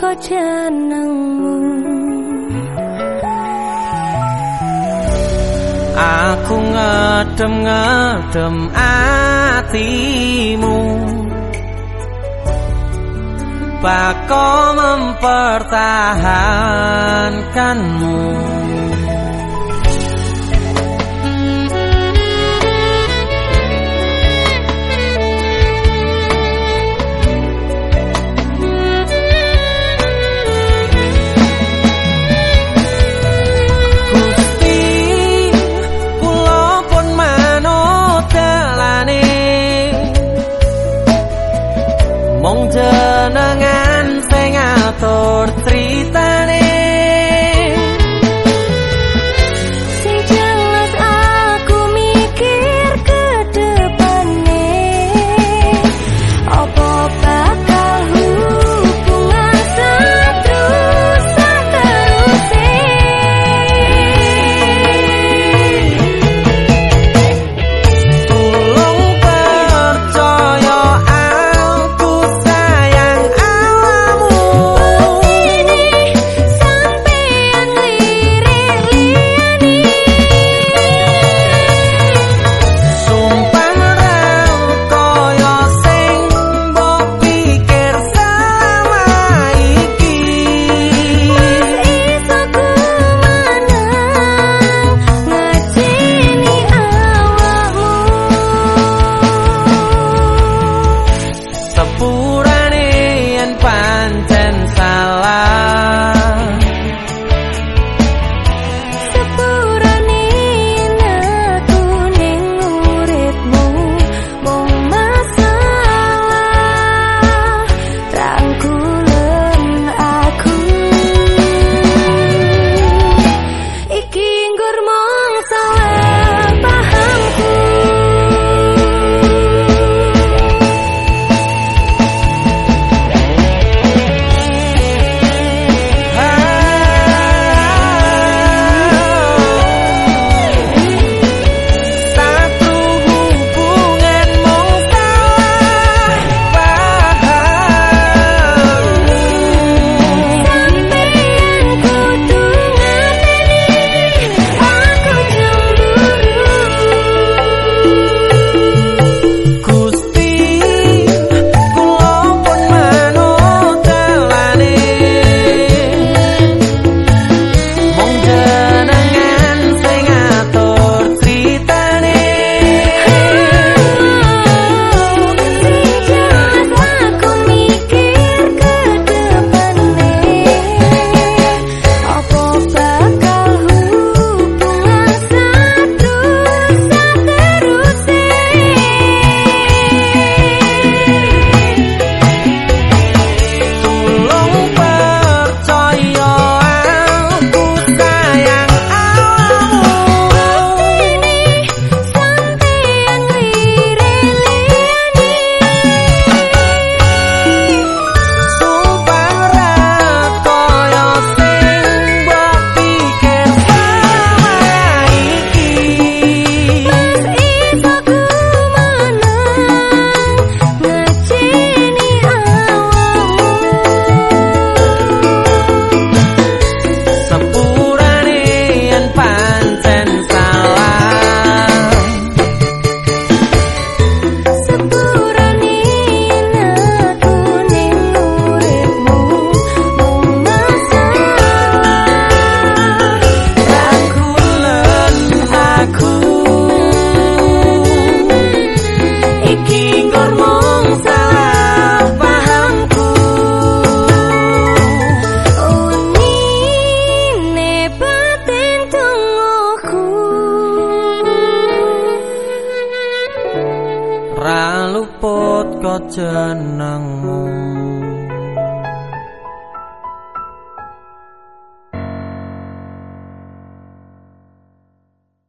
kok jenengmu Aku ngedem-ngedem atimu Bako mempertahankanmu canta. chân nắng mùng.